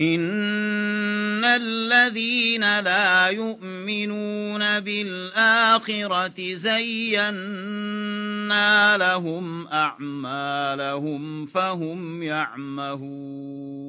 إن الذين لا يؤمنون بالآخرة زينا لهم أعمالهم فهم يعمهون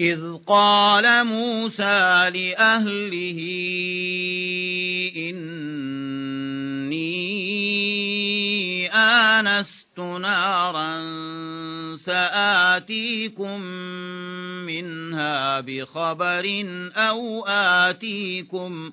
إذ قال موسى لأهله إني آنست نارا سآتيكم منها بخبر أو آتيكم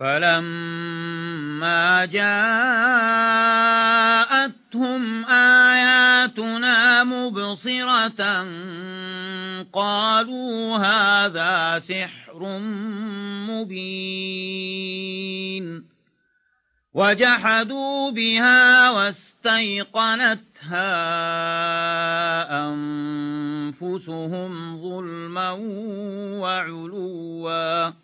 فلما جاءتهم آياتنا مبصرة قالوا هذا سحر مبين وجحدوا بها واستيقنتها أنفسهم ظلما وعلوا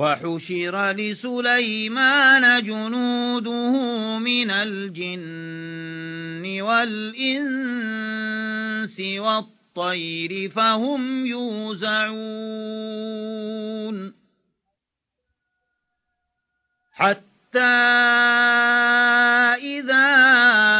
وحشر لسليمان جنوده من الجن والإنس والطير فهم يوزعون حتى إذا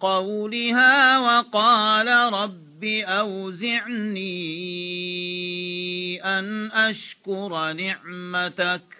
قولها وقال رب أوزعني أن أشكر نعمتك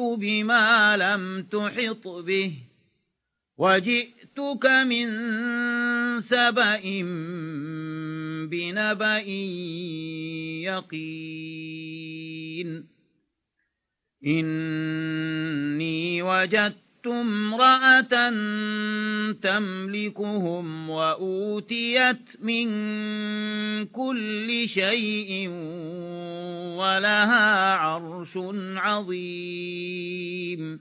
بما لم تحط به وجئتك من سبأ بنبأ يقين. إني وجدت امرأة تملكهم وأوتيت من كل شيء ولها عرش عظيم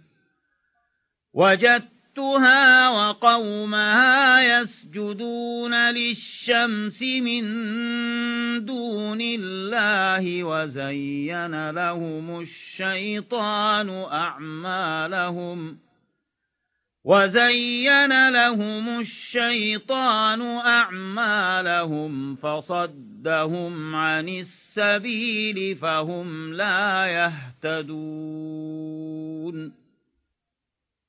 وجدتها وقومها يسجدون للشمس من دون الله وزين لهم الشيطان أعمالهم وزين لهم الشيطان أعمالهم فصدهم عن السبيل فهم لا يهتدون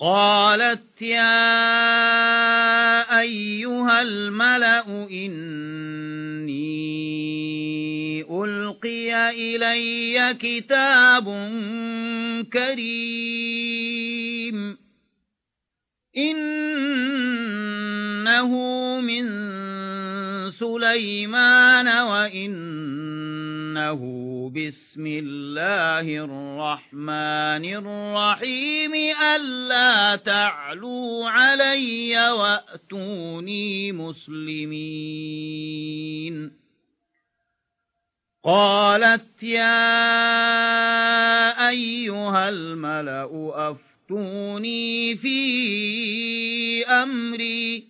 قالت يا أيها الملأ إني ألقي إلي كتاب كريم. إنه من سليمان وإنه بسم الله الرحمن الرحيم ألا تعلوا علي وأتوني مسلمين. قالت يا أيها الملأ أفتوني في أمري.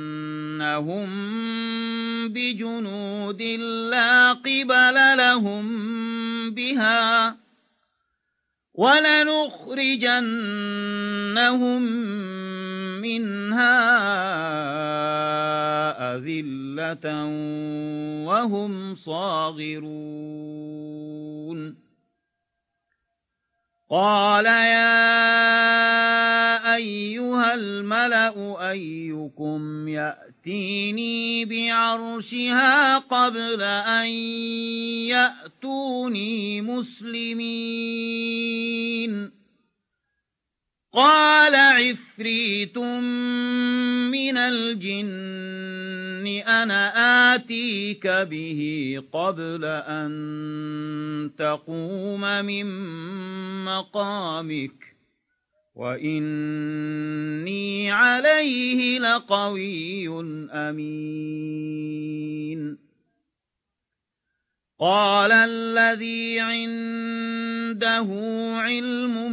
فلنأتينهم بجنود لا قبل لهم بها ولنخرجنهم منها أذلة وهم صاغرون قال يا أيها الملأ أيكم يأتيني بعرشها قبل أن يأتوني مسلمين. قال عفريت من الجن أنا آتيك به قبل أن تقوم من مقامك. وإني عليه لقوي أمين قال الذي عنده علم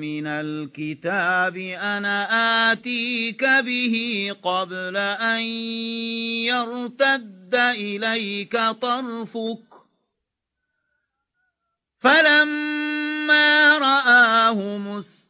من الكتاب أنا آتيك به قبل أن يرتد إليك طرفك فلما رآه مستقرا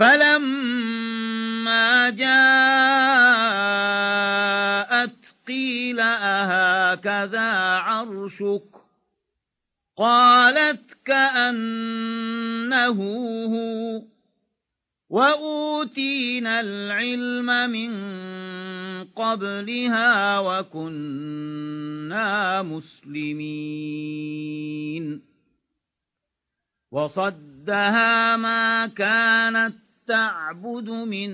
فَلَمَّا جَاءَتْ قيل أهكذا عرشك قالت كأنه هو وأوتينا العلم من قبلها وكنا مسلمين وصدها ما كانت تعبد من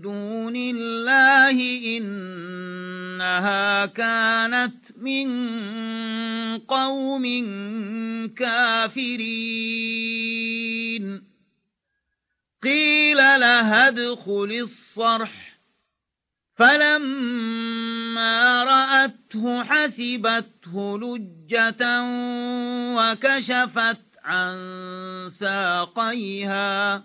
دون الله إنها كانت من قوم كافرين. قيل لها ادخل الصرح. فلما رأته حسبته لجة وكشفت عن ساقيها.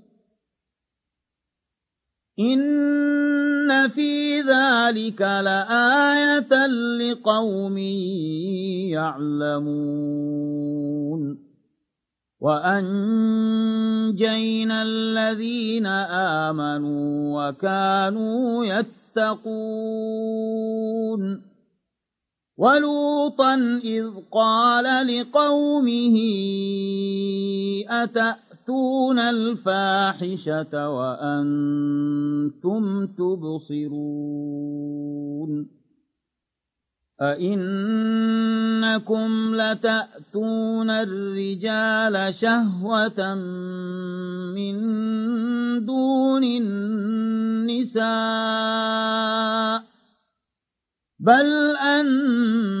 إن في ذلك لآية لقوم يعلمون وأنجينا الذين آمنوا وكانوا يتقون ولوطا إذ قال لقومه أتأ تأتون الفاحشة وأنتم تبصرون أئنكم لتأتون الرجال شهوة من دون النساء بل أنتم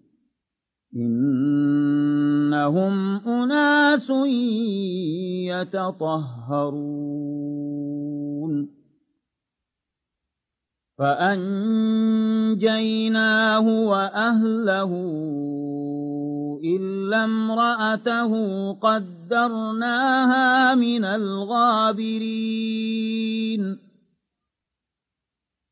إنهم أناس يتطهرون فأنجيناه وأهله إلا امرأته قدرناها من الغابرين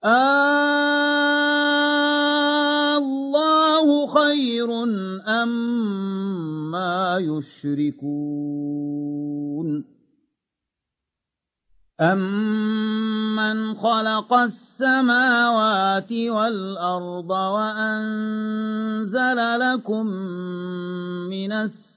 الله خير أم ما يشركون؟ أَمَّنْ خَلَقَ السَّمَاوَاتِ وَالْأَرْضَ وَأَنزَلَ لَكُم مِّنَ السَّمَاءِ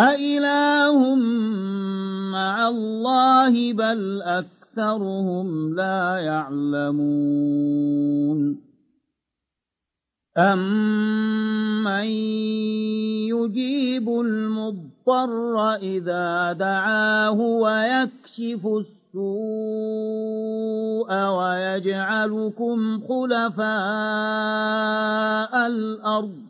أَإِلَٰهٌ مَّعَ اللَّهِ بَلْ أَكْثَرُهُمْ لا يعلمون أَمَّن يُجِيبُ الْمُضْطَرَّ إِذَا دَعَاهُ وَيَكْشِفُ السُّوءَ وَيَجْعَلُكُمْ خُلَفَاءَ الْأَرْضِ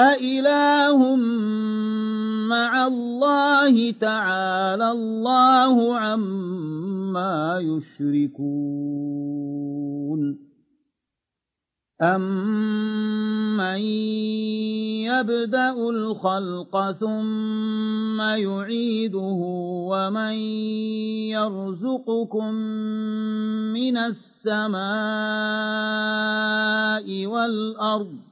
أإله مع الله تعالى الله عما يشركون أَمَّن يَبْدَأُ الْخَلْقَ ثُمَّ يُعِيدُهُ وَمَن يَرْزُقُكُم مِّنَ السَّمَاءِ وَالْأَرْضِ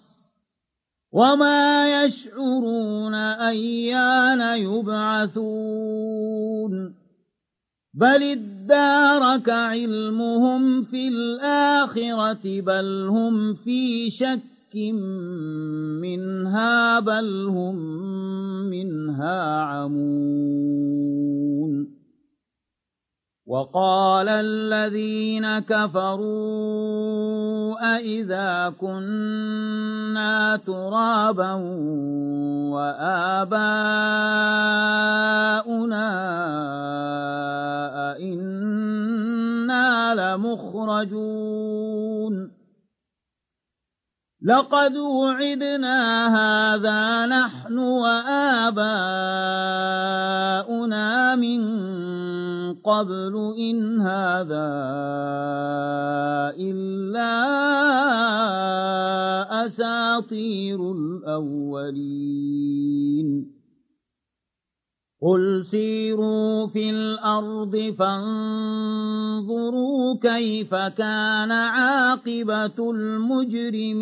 وما يشعرون أيان يبعثون بل ادارك علمهم في الآخرة بل هم في شك منها بل هم منها عمون وقال الذين كفروا أئذا كنا ترابا وآباؤنا أئنا لمخرجون لقد وعدنا هذا نحن وآباؤنا من قبل إن هذا إلا أساطير الأولين. قل سيروا في الأرض فانظروا كيف كان عاقبة المجرمين.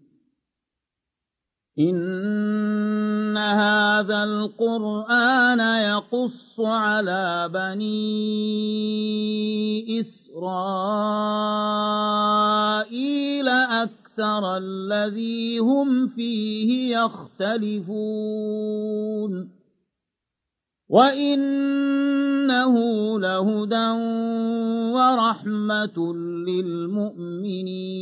إن هذا القرآن يقص على بني إسرائيل أكثر الذي هم فيه يختلفون وإنه لهدى ورحمة للمؤمنين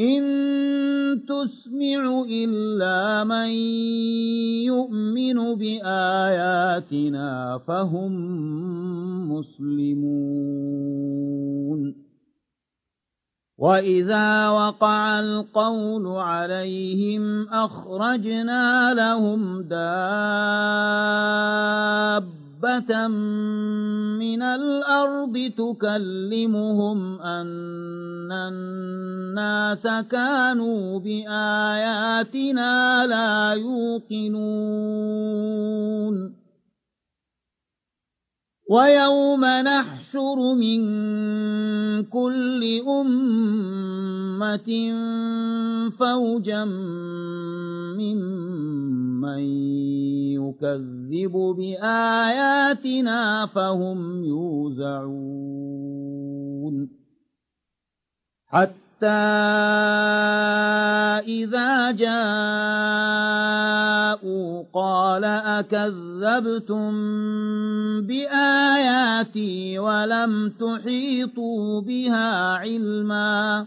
إن تسمع إلا من يؤمن بآياتنا فهم مسلمون وإذا وقع القول عليهم أخرجنا لهم دابة من الأرض تكلمهم أن الناس كانوا بآياتنا لا يوقنون ويوم نحشر من كل أمة فوجا ممن يكذب بآياتنا فهم يوزعون. حتى إذا جاءوا قال أكذبتم بآياتي ولم تحيطوا بها علما.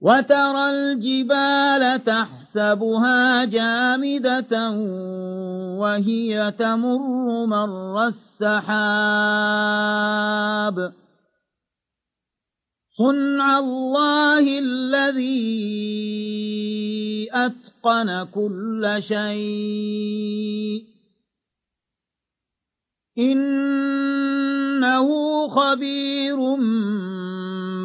وترى الجبال تحسبها جامدة وهي تمر مر السحاب. صنع الله الذي أتقن كل شيء. إنه خبير